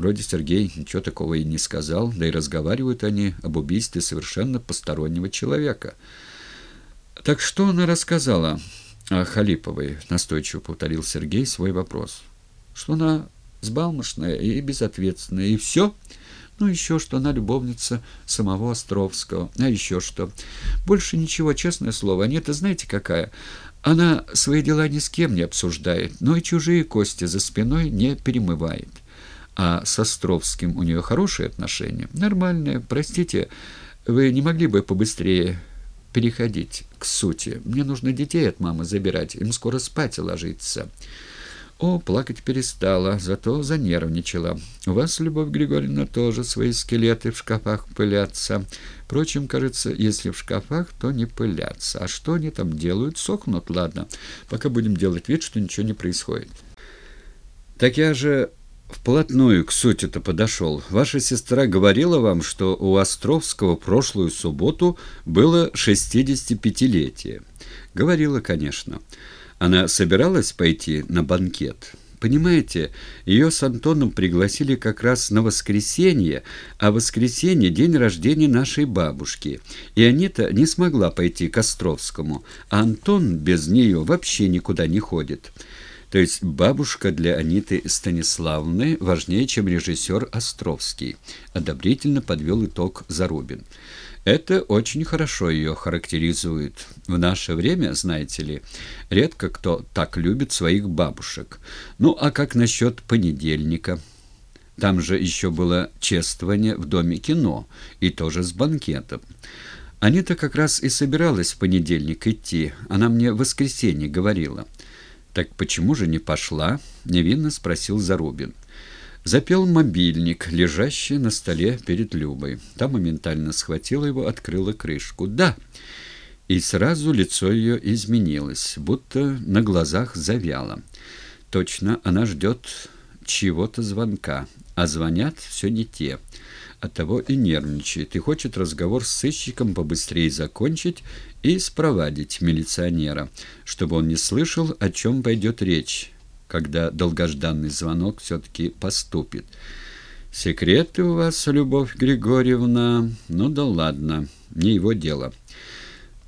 Вроде Сергей ничего такого и не сказал, да и разговаривают они об убийстве совершенно постороннего человека. «Так что она рассказала о Халиповой?» — настойчиво повторил Сергей свой вопрос. «Что она сбалмошная и безответственная, и все?» Ну, еще что она любовница самого Островского. А еще что. Больше ничего, честное слово. Нет, знаете какая? Она свои дела ни с кем не обсуждает, но и чужие кости за спиной не перемывает. А с Островским у нее хорошие отношения? Нормальные. Простите, вы не могли бы побыстрее переходить к сути? Мне нужно детей от мамы забирать, им скоро спать ложиться. О, плакать перестала, зато занервничала. У вас, Любовь Григорьевна, тоже свои скелеты в шкафах пылятся. Впрочем, кажется, если в шкафах, то не пылятся. А что они там делают? Сохнут, ладно. Пока будем делать вид, что ничего не происходит. Так я же вплотную к сути-то подошел. Ваша сестра говорила вам, что у Островского прошлую субботу было 65-летие. Говорила, конечно. Она собиралась пойти на банкет. Понимаете, ее с Антоном пригласили как раз на воскресенье, а воскресенье – день рождения нашей бабушки. И Анита не смогла пойти к Островскому, а Антон без нее вообще никуда не ходит. То есть бабушка для Аниты Станиславны важнее, чем режиссер Островский. Одобрительно подвел итог Зарубин. Это очень хорошо ее характеризует. В наше время, знаете ли, редко кто так любит своих бабушек. Ну, а как насчет понедельника? Там же еще было чествование в Доме кино, и тоже с банкетом. Анита как раз и собиралась в понедельник идти. Она мне в воскресенье говорила. «Так почему же не пошла?» — невинно спросил Зарубин. Запел мобильник, лежащий на столе перед Любой. Та моментально схватила его, открыла крышку. «Да!» И сразу лицо ее изменилось, будто на глазах завяло. Точно, она ждет чего-то звонка, а звонят все не те. Оттого и нервничает, и хочет разговор с сыщиком побыстрее закончить и спровадить милиционера, чтобы он не слышал, о чем пойдет речь когда долгожданный звонок все-таки поступит. «Секреты у вас, Любовь Григорьевна? Ну да ладно, не его дело».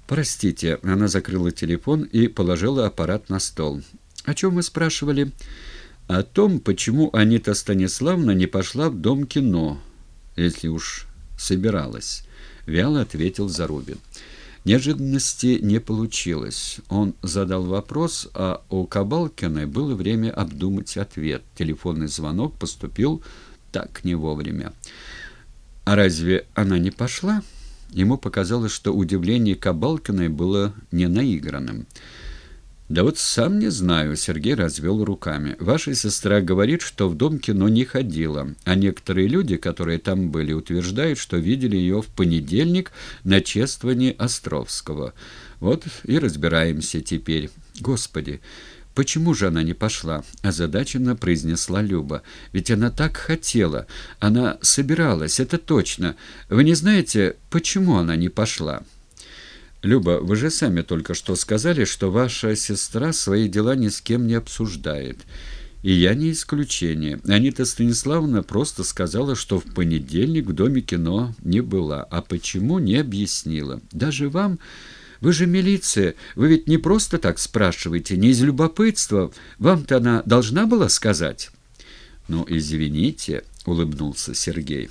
«Простите», — она закрыла телефон и положила аппарат на стол. «О чем вы спрашивали?» «О том, почему Анита Станиславна не пошла в Дом кино, если уж собиралась», — вяло ответил Зарубин. Неожиданности не получилось. Он задал вопрос, а у Кабалкиной было время обдумать ответ. Телефонный звонок поступил так не вовремя. «А разве она не пошла?» Ему показалось, что удивление Кабалкиной было не наигранным. «Да вот сам не знаю», — Сергей развел руками. «Ваша сестра говорит, что в дом кино не ходила, а некоторые люди, которые там были, утверждают, что видели ее в понедельник на чествовании Островского. Вот и разбираемся теперь. Господи!» «Почему же она не пошла?» – озадаченно произнесла Люба. «Ведь она так хотела. Она собиралась, это точно. Вы не знаете, почему она не пошла?» «Люба, вы же сами только что сказали, что ваша сестра свои дела ни с кем не обсуждает. И я не исключение. Анита Станиславовна просто сказала, что в понедельник в Доме кино не была, а почему не объяснила. Даже вам... Вы же милиция, вы ведь не просто так спрашиваете, не из любопытства. Вам-то она должна была сказать?» «Ну, извините», — улыбнулся Сергей.